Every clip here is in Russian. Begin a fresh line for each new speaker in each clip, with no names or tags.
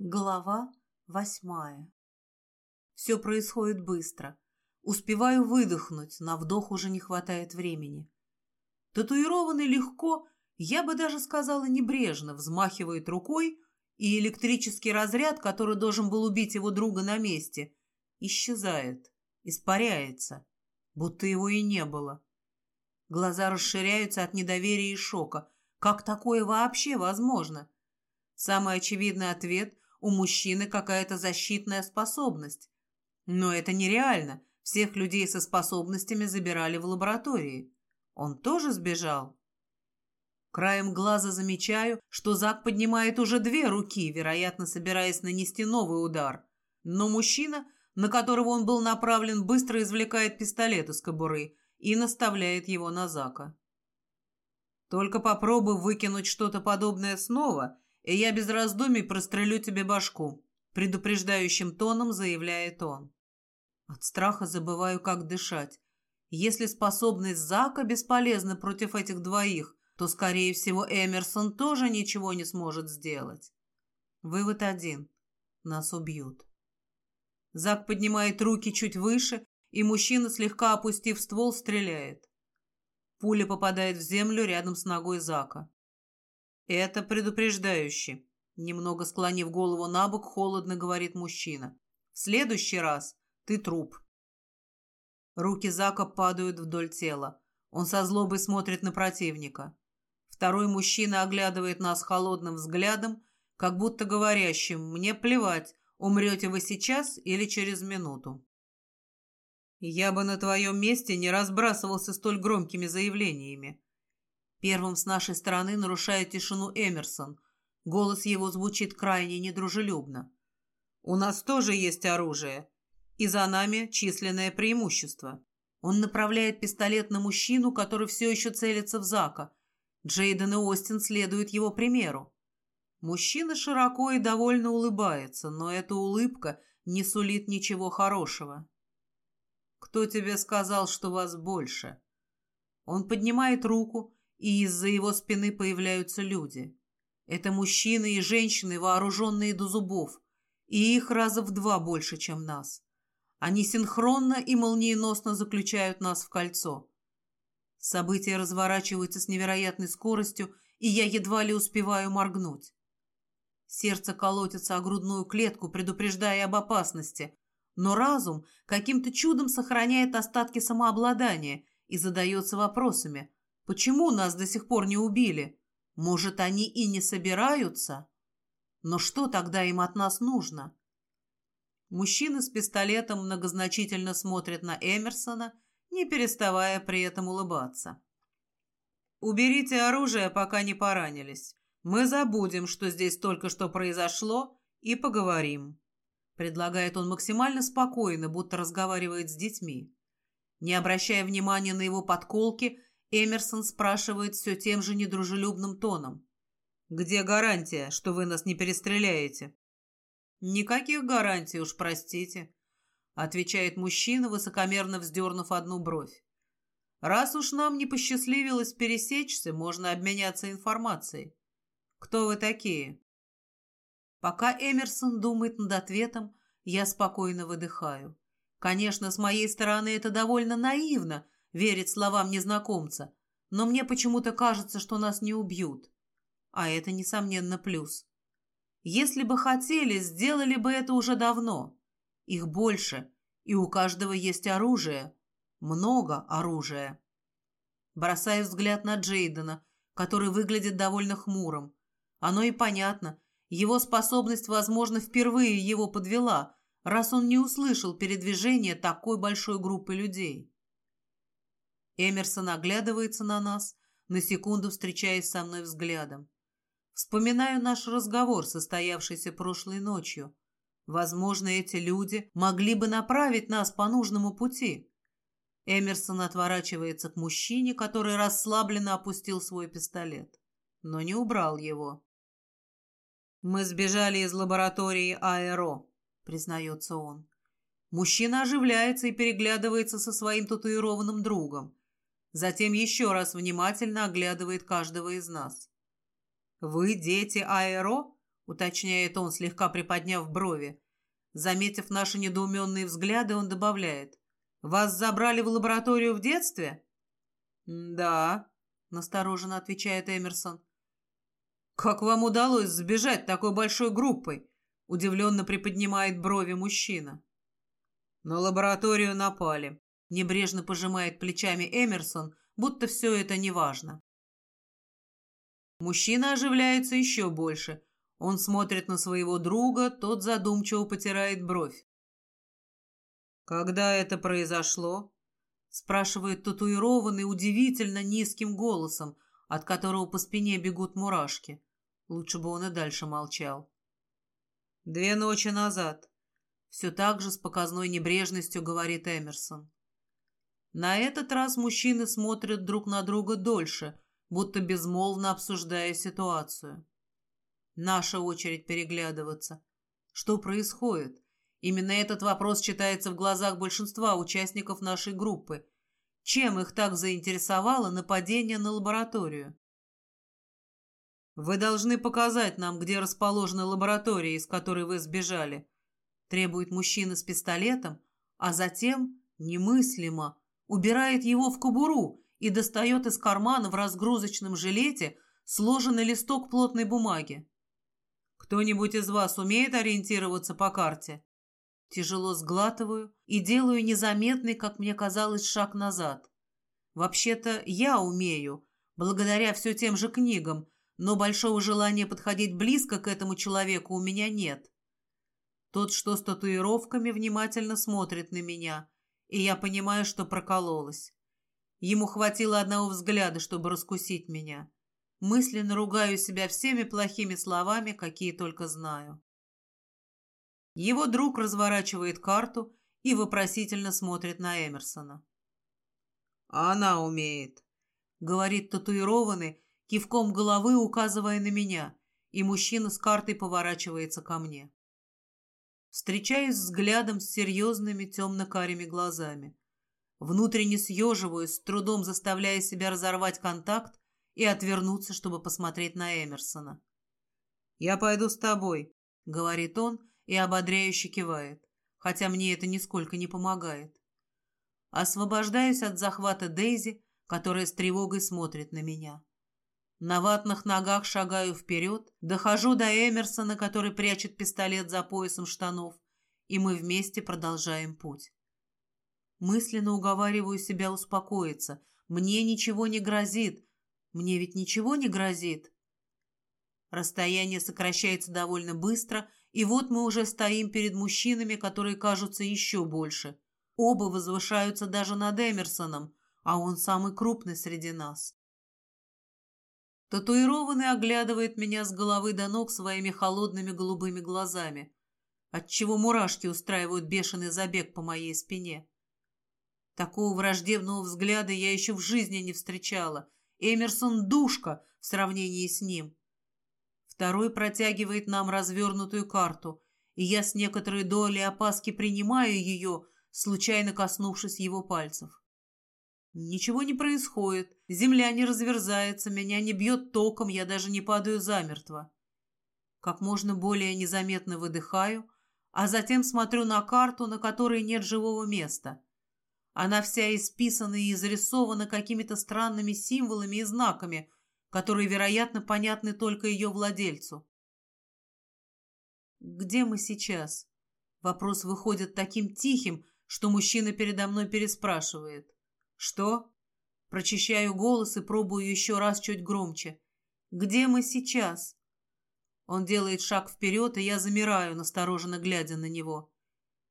Глава восьмая. Все происходит быстро. Успеваю выдохнуть, на вдох уже не хватает времени. Татуированный легко, я бы даже сказала небрежно, взмахивает рукой, и электрический разряд, который должен был убить его друга на месте, исчезает, испаряется, будто его и не было. Глаза расширяются от недоверия и шока. Как такое вообще возможно? Самый очевидный ответ – у мужчины какая-то защитная способность. Но это нереально. Всех людей со способностями забирали в лаборатории. Он тоже сбежал? Краем глаза замечаю, что Зак поднимает уже две руки, вероятно, собираясь нанести новый удар. Но мужчина, на которого он был направлен, быстро извлекает пистолет из кобуры и наставляет его на Зака. «Только попробуй выкинуть что-то подобное снова, и я без раздумий прострелю тебе башку», предупреждающим тоном заявляет он. От страха забываю, как дышать. Если способность Зака бесполезна против этих двоих, то, скорее всего, Эмерсон тоже ничего не сможет сделать. Вывод один. Нас убьют. Зак поднимает руки чуть выше, и мужчина, слегка опустив ствол, стреляет. Пуля попадает в землю рядом с ногой Зака. «Это предупреждающе», — немного склонив голову на бок, холодно говорит мужчина. «В следующий раз ты труп». Руки Зака падают вдоль тела. Он со злобой смотрит на противника. Второй мужчина оглядывает нас холодным взглядом, как будто говорящим «Мне плевать, умрете вы сейчас или через минуту». Я бы на твоем месте не разбрасывался столь громкими заявлениями. Первым с нашей стороны нарушает тишину Эмерсон. Голос его звучит крайне недружелюбно. «У нас тоже есть оружие, и за нами численное преимущество». Он направляет пистолет на мужчину, который все еще целится в Зака. Джейден и Остин следуют его примеру. Мужчина широко и довольно улыбается, но эта улыбка не сулит ничего хорошего. «Кто тебе сказал, что вас больше?» Он поднимает руку, и из-за его спины появляются люди. Это мужчины и женщины, вооруженные до зубов, и их раза в два больше, чем нас. Они синхронно и молниеносно заключают нас в кольцо. События разворачиваются с невероятной скоростью, и я едва ли успеваю моргнуть. Сердце колотится о грудную клетку, предупреждая об опасности, но разум каким-то чудом сохраняет остатки самообладания и задается вопросами, Почему нас до сих пор не убили? Может, они и не собираются? Но что тогда им от нас нужно? Мужчина с пистолетом многозначительно смотрит на Эмерсона, не переставая при этом улыбаться. «Уберите оружие, пока не поранились. Мы забудем, что здесь только что произошло, и поговорим», предлагает он максимально спокойно, будто разговаривает с детьми. Не обращая внимания на его подколки, Эмерсон спрашивает все тем же недружелюбным тоном. «Где гарантия, что вы нас не перестреляете?» «Никаких гарантий уж, простите», — отвечает мужчина, высокомерно вздернув одну бровь. «Раз уж нам не посчастливилось пересечься, можно обменяться информацией. Кто вы такие?» Пока Эмерсон думает над ответом, я спокойно выдыхаю. Конечно, с моей стороны это довольно наивно — верить словам незнакомца, но мне почему-то кажется, что нас не убьют. А это, несомненно, плюс. Если бы хотели, сделали бы это уже давно. Их больше, и у каждого есть оружие. Много оружия. Бросаю взгляд на Джейдена, который выглядит довольно хмурым. Оно и понятно. Его способность, возможно, впервые его подвела, раз он не услышал передвижения такой большой группы людей. Эмерсон оглядывается на нас, на секунду встречаясь со мной взглядом. Вспоминаю наш разговор, состоявшийся прошлой ночью. Возможно, эти люди могли бы направить нас по нужному пути. Эмерсон отворачивается к мужчине, который расслабленно опустил свой пистолет, но не убрал его. «Мы сбежали из лаборатории Аэро», — признается он. Мужчина оживляется и переглядывается со своим татуированным другом. Затем еще раз внимательно оглядывает каждого из нас. «Вы дети Аэро?» — уточняет он, слегка приподняв брови. Заметив наши недоуменные взгляды, он добавляет. «Вас забрали в лабораторию в детстве?» «Да», — настороженно отвечает Эмерсон. «Как вам удалось сбежать такой большой группой?» — удивленно приподнимает брови мужчина. «На лабораторию напали», — небрежно пожимает плечами Эмерсон, будто все это неважно. Мужчина оживляется еще больше. Он смотрит на своего друга, тот задумчиво потирает бровь. «Когда это произошло?» — спрашивает татуированный удивительно низким голосом, от которого по спине бегут мурашки. Лучше бы он и дальше молчал. «Две ночи назад», — все так же с показной небрежностью говорит Эмерсон. На этот раз мужчины смотрят друг на друга дольше, будто безмолвно обсуждая ситуацию. Наша очередь переглядываться. Что происходит? Именно этот вопрос читается в глазах большинства участников нашей группы. Чем их так заинтересовало нападение на лабораторию? «Вы должны показать нам, где расположена лаборатория, из которой вы сбежали», требует мужчина с пистолетом, а затем, немыслимо, убирает его в кобуру и достает из кармана в разгрузочном жилете сложенный листок плотной бумаги. «Кто-нибудь из вас умеет ориентироваться по карте?» Тяжело сглатываю и делаю незаметный, как мне казалось, шаг назад. Вообще-то я умею, благодаря все тем же книгам, но большого желания подходить близко к этому человеку у меня нет. Тот, что с татуировками, внимательно смотрит на меня, и я понимаю, что прокололась. Ему хватило одного взгляда, чтобы раскусить меня. Мысленно ругаю себя всеми плохими словами, какие только знаю. Его друг разворачивает карту и вопросительно смотрит на Эмерсона. «Она умеет», — говорит татуированный, кивком головы указывая на меня, и мужчина с картой поворачивается ко мне. Встречаюсь взглядом с серьезными темно-карими глазами. Внутренне съеживаюсь, с трудом заставляя себя разорвать контакт и отвернуться, чтобы посмотреть на Эмерсона. «Я пойду с тобой», — говорит он и ободряюще кивает, хотя мне это нисколько не помогает. Освобождаюсь от захвата Дейзи, которая с тревогой смотрит на меня. На ватных ногах шагаю вперед, дохожу до Эмерсона, который прячет пистолет за поясом штанов, и мы вместе продолжаем путь. Мысленно уговариваю себя успокоиться. Мне ничего не грозит. Мне ведь ничего не грозит. Расстояние сокращается довольно быстро, и вот мы уже стоим перед мужчинами, которые кажутся еще больше. Оба возвышаются даже над Эмерсоном, а он самый крупный среди нас. Татуированный оглядывает меня с головы до ног своими холодными голубыми глазами, отчего мурашки устраивают бешеный забег по моей спине. Такого враждебного взгляда я еще в жизни не встречала. Эмерсон — душка в сравнении с ним. Второй протягивает нам развернутую карту, и я с некоторой долей опаски принимаю ее, случайно коснувшись его пальцев. Ничего не происходит, земля не разверзается, меня не бьет током, я даже не падаю замертво. Как можно более незаметно выдыхаю, а затем смотрю на карту, на которой нет живого места. Она вся исписана и изрисована какими-то странными символами и знаками, которые, вероятно, понятны только ее владельцу. «Где мы сейчас?» Вопрос выходит таким тихим, что мужчина передо мной переспрашивает. «Что?» Прочищаю голос и пробую еще раз чуть громче. «Где мы сейчас?» Он делает шаг вперед, и я замираю, настороженно глядя на него.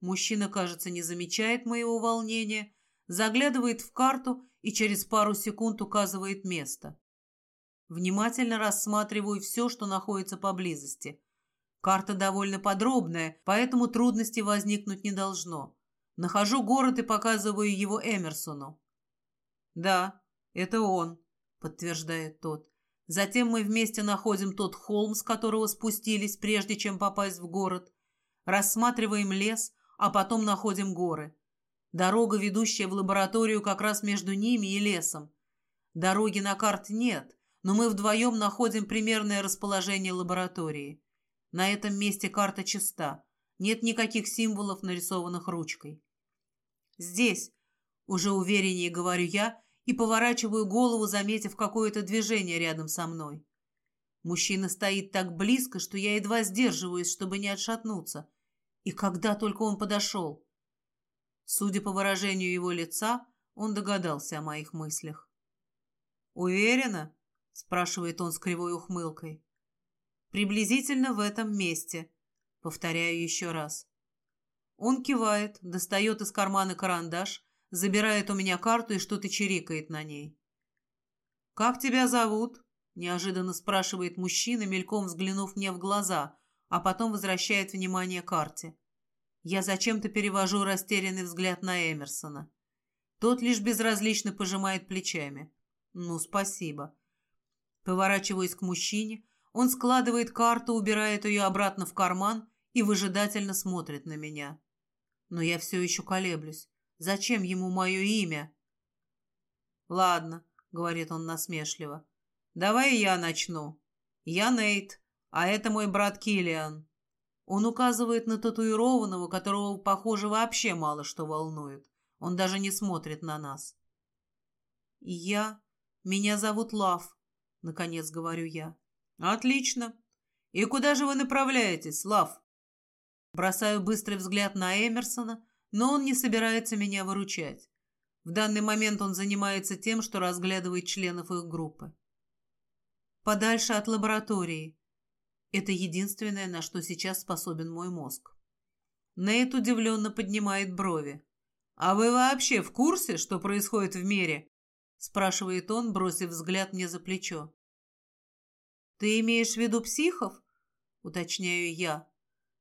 Мужчина, кажется, не замечает моего волнения, заглядывает в карту и через пару секунд указывает место. Внимательно рассматриваю все, что находится поблизости. Карта довольно подробная, поэтому трудностей возникнуть не должно. Нахожу город и показываю его Эмерсону. «Да, это он», — подтверждает тот. Затем мы вместе находим тот холм, с которого спустились, прежде чем попасть в город. Рассматриваем лес, а потом находим горы. Дорога, ведущая в лабораторию, как раз между ними и лесом. Дороги на карте нет, но мы вдвоем находим примерное расположение лаборатории. На этом месте карта чиста. Нет никаких символов, нарисованных ручкой. Здесь, уже увереннее говорю я, и поворачиваю голову, заметив какое-то движение рядом со мной. Мужчина стоит так близко, что я едва сдерживаюсь, чтобы не отшатнуться. И когда только он подошел. Судя по выражению его лица, он догадался о моих мыслях. «Уверена?» — спрашивает он с кривой ухмылкой. «Приблизительно в этом месте», — повторяю еще раз. Он кивает, достает из кармана карандаш, забирает у меня карту и что-то чирикает на ней. «Как тебя зовут?» — неожиданно спрашивает мужчина, мельком взглянув мне в глаза, а потом возвращает внимание карте. Я зачем-то перевожу растерянный взгляд на Эмерсона. Тот лишь безразлично пожимает плечами. «Ну, спасибо». Поворачиваясь к мужчине, он складывает карту, убирает ее обратно в карман и выжидательно смотрит на меня. Но я все еще колеблюсь. Зачем ему мое имя? «Ладно», — говорит он насмешливо. «Давай я начну. Я Нейт, а это мой брат Килиан. Он указывает на татуированного, которого, похоже, вообще мало что волнует. Он даже не смотрит на нас. «Я... Меня зовут Лав», — наконец говорю я. «Отлично. И куда же вы направляетесь, Лав?» Бросаю быстрый взгляд на Эмерсона, но он не собирается меня выручать. В данный момент он занимается тем, что разглядывает членов их группы. Подальше от лаборатории. Это единственное, на что сейчас способен мой мозг. Нейт удивленно поднимает брови. «А вы вообще в курсе, что происходит в мире?» спрашивает он, бросив взгляд мне за плечо. «Ты имеешь в виду психов?» уточняю я.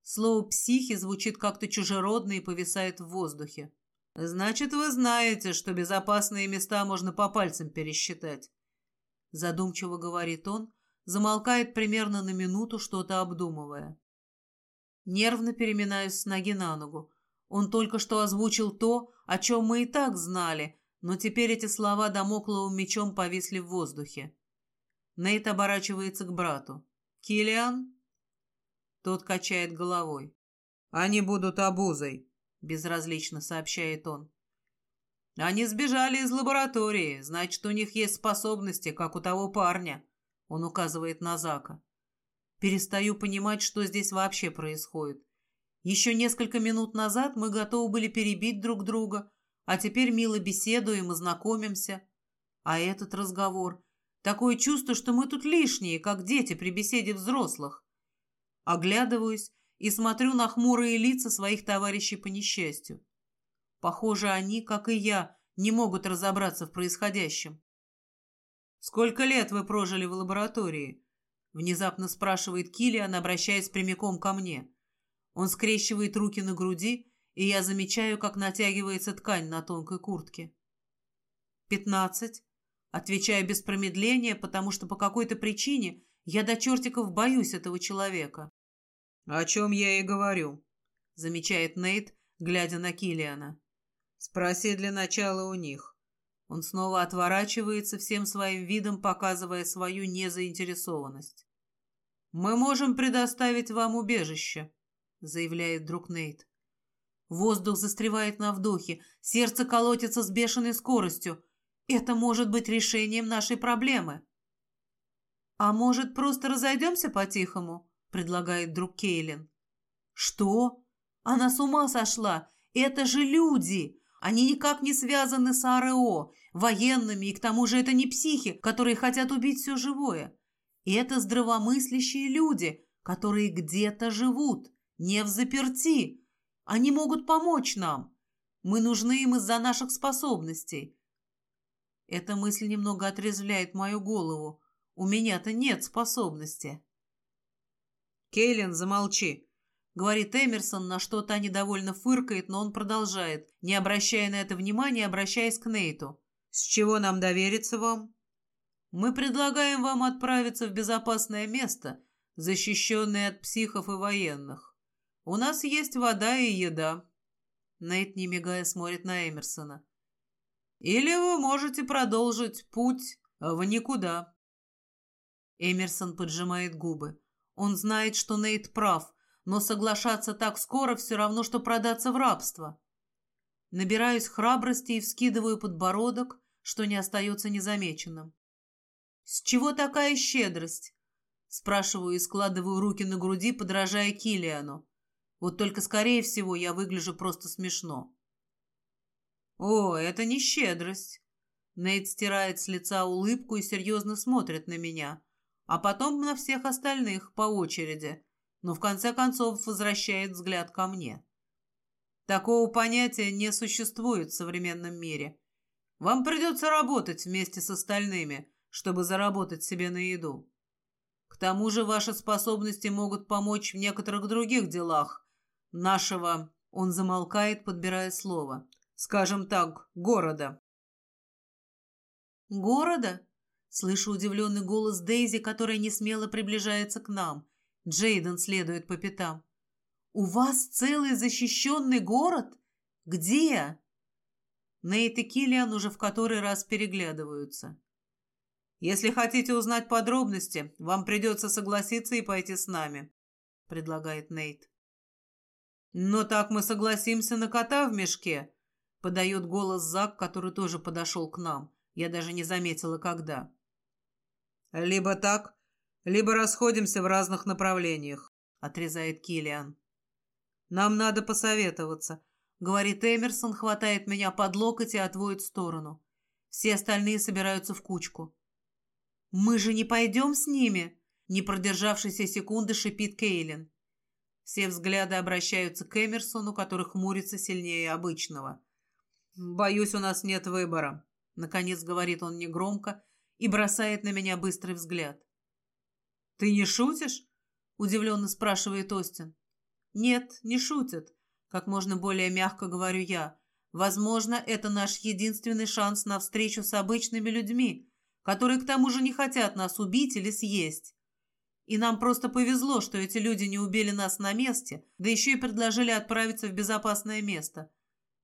Слово «психи» звучит как-то чужеродно и повисает в воздухе. «Значит, вы знаете, что безопасные места можно по пальцам пересчитать», задумчиво говорит он, замолкает примерно на минуту, что-то обдумывая. Нервно переминаюсь с ноги на ногу. Он только что озвучил то, о чем мы и так знали, но теперь эти слова домокловым мечом повисли в воздухе. Нейт оборачивается к брату. «Киллиан?» Тот качает головой. «Они будут обузой», — безразлично сообщает он. «Они сбежали из лаборатории, значит, у них есть способности, как у того парня», — он указывает на Зака. Перестаю понимать, что здесь вообще происходит. Еще несколько минут назад мы готовы были перебить друг друга, а теперь мило беседуем и знакомимся. А этот разговор... Такое чувство, что мы тут лишние, как дети при беседе взрослых. Оглядываюсь и смотрю на хмурые лица своих товарищей по несчастью. Похоже, они, как и я, не могут разобраться в происходящем. «Сколько лет вы прожили в лаборатории?» Внезапно спрашивает Киллиан, обращаясь прямиком ко мне. Он скрещивает руки на груди, и я замечаю, как натягивается ткань на тонкой куртке. «Пятнадцать», отвечаю без промедления, потому что по какой-то причине я до чертиков боюсь этого человека. «О чем я и говорю», — замечает Нейт, глядя на Килиана. «Спроси для начала у них». Он снова отворачивается всем своим видом, показывая свою незаинтересованность. «Мы можем предоставить вам убежище», — заявляет друг Нейт. Воздух застревает на вдохе, сердце колотится с бешеной скоростью. Это может быть решением нашей проблемы. «А может, просто разойдемся по-тихому?» — предлагает друг Кейлин. «Что? Она с ума сошла! Это же люди! Они никак не связаны с АРО, военными, и к тому же это не психи, которые хотят убить все живое. Это здравомыслящие люди, которые где-то живут, не в заперти. Они могут помочь нам. Мы нужны им из-за наших способностей». Эта мысль немного отрезвляет мою голову. У меня-то нет способности. Кейлин, замолчи, говорит Эмерсон, на что та недовольно фыркает, но он продолжает, не обращая на это внимания, обращаясь к Нейту. С чего нам довериться вам? Мы предлагаем вам отправиться в безопасное место, защищенное от психов и военных. У нас есть вода и еда. Нейт, не мигая, смотрит на Эмерсона. Или вы можете продолжить путь в никуда. Эмерсон поджимает губы. Он знает, что Нейт прав, но соглашаться так скоро все равно, что продаться в рабство. Набираюсь храбрости и вскидываю подбородок, что не остается незамеченным. «С чего такая щедрость?» Спрашиваю и складываю руки на груди, подражая Килиану. Вот только, скорее всего, я выгляжу просто смешно. «О, это не щедрость!» Нейт стирает с лица улыбку и серьезно смотрит на меня, а потом на всех остальных по очереди, но в конце концов возвращает взгляд ко мне. Такого понятия не существует в современном мире. Вам придется работать вместе с остальными, чтобы заработать себе на еду. К тому же ваши способности могут помочь в некоторых других делах нашего, он замолкает, подбирая слово, скажем так, города. Города? Слышу удивленный голос Дейзи, которая не смело приближается к нам. Джейден следует по пятам. «У вас целый защищенный город? Где?» Нейт и Киллиан уже в который раз переглядываются. «Если хотите узнать подробности, вам придется согласиться и пойти с нами», — предлагает Нейт. «Но так мы согласимся на кота в мешке», — подает голос Зак, который тоже подошел к нам. Я даже не заметила, когда. «Либо так, либо расходимся в разных направлениях», — отрезает Киллиан. «Нам надо посоветоваться», — говорит Эмерсон, хватает меня под локоть и отводит в сторону. Все остальные собираются в кучку. «Мы же не пойдем с ними?» Не продержавшись секунды, шипит Кейлин. Все взгляды обращаются к Эмерсону, который хмурится сильнее обычного. «Боюсь, у нас нет выбора», — наконец говорит он негромко и бросает на меня быстрый взгляд. «Ты не шутишь?» — удивленно спрашивает Остин. «Нет, не шутят», — как можно более мягко говорю я. «Возможно, это наш единственный шанс на встречу с обычными людьми, которые к тому же не хотят нас убить или съесть. И нам просто повезло, что эти люди не убили нас на месте, да еще и предложили отправиться в безопасное место.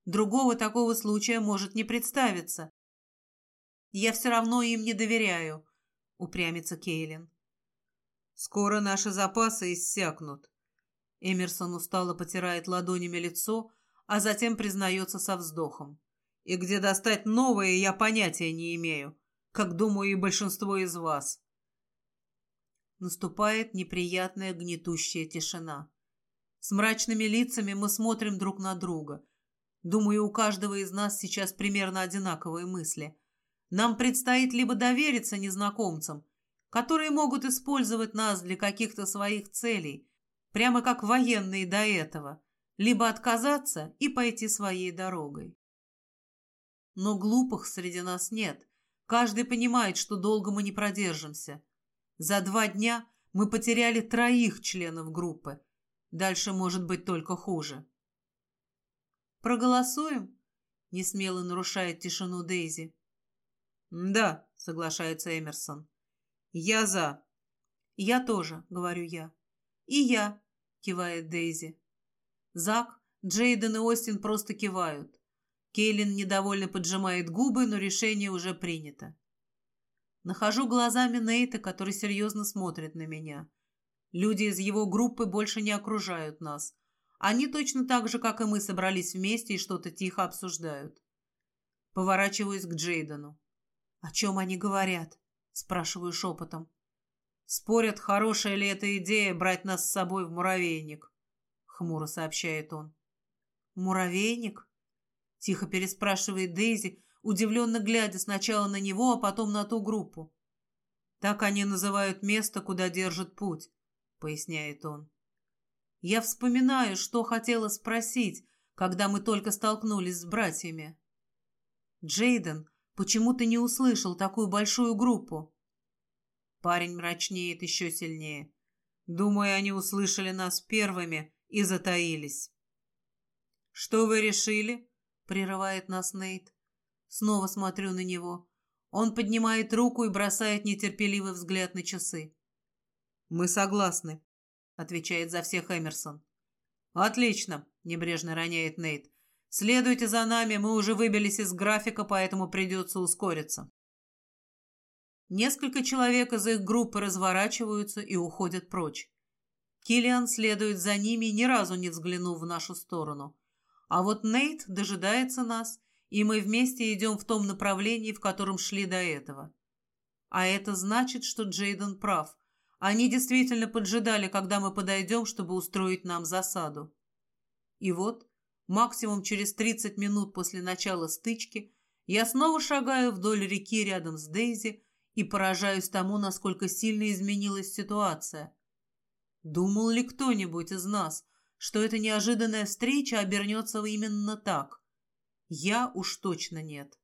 Другого такого случая может не представиться. Я все равно им не доверяю, упрямится Кейлин. Скоро наши запасы иссякнут. Эмерсон устало потирает ладонями лицо, а затем признается со вздохом. И где достать новые, я понятия не имею как, думаю, и большинство из вас. Наступает неприятная гнетущая тишина. С мрачными лицами мы смотрим друг на друга. Думаю, у каждого из нас сейчас примерно одинаковые мысли. Нам предстоит либо довериться незнакомцам, которые могут использовать нас для каких-то своих целей, прямо как военные до этого, либо отказаться и пойти своей дорогой. Но глупых среди нас нет, Каждый понимает, что долго мы не продержимся. За два дня мы потеряли троих членов группы. Дальше может быть только хуже. «Проголосуем?» — несмело нарушает тишину Дейзи. «Да», — соглашается Эмерсон. «Я за». «Я тоже», — говорю я. «И я», — кивает Дейзи. Зак, Джейден и Остин просто кивают. Кейлин недовольно поджимает губы, но решение уже принято. Нахожу глазами Нейта, который серьезно смотрит на меня. Люди из его группы больше не окружают нас. Они точно так же, как и мы, собрались вместе и что-то тихо обсуждают. Поворачиваюсь к Джейдену. «О чем они говорят?» – спрашиваю шепотом. «Спорят, хорошая ли эта идея брать нас с собой в муравейник», – хмуро сообщает он. «Муравейник?» Тихо переспрашивает Дейзи, удивленно глядя сначала на него, а потом на ту группу. «Так они называют место, куда держит путь», — поясняет он. «Я вспоминаю, что хотела спросить, когда мы только столкнулись с братьями. Джейден, почему ты не услышал такую большую группу?» Парень мрачнеет еще сильнее. Думаю, они услышали нас первыми и затаились. «Что вы решили?» прерывает нас Нейт. Снова смотрю на него. Он поднимает руку и бросает нетерпеливый взгляд на часы. «Мы согласны», — отвечает за всех Эмерсон. «Отлично», — небрежно роняет Нейт. «Следуйте за нами, мы уже выбились из графика, поэтому придется ускориться». Несколько человек из их группы разворачиваются и уходят прочь. Киллиан следует за ними, ни разу не взглянув в нашу сторону. А вот Нейт дожидается нас, и мы вместе идем в том направлении, в котором шли до этого. А это значит, что Джейден прав. Они действительно поджидали, когда мы подойдем, чтобы устроить нам засаду. И вот, максимум через 30 минут после начала стычки, я снова шагаю вдоль реки рядом с Дейзи и поражаюсь тому, насколько сильно изменилась ситуация. Думал ли кто-нибудь из нас, что эта неожиданная встреча обернется именно так? Я уж точно нет.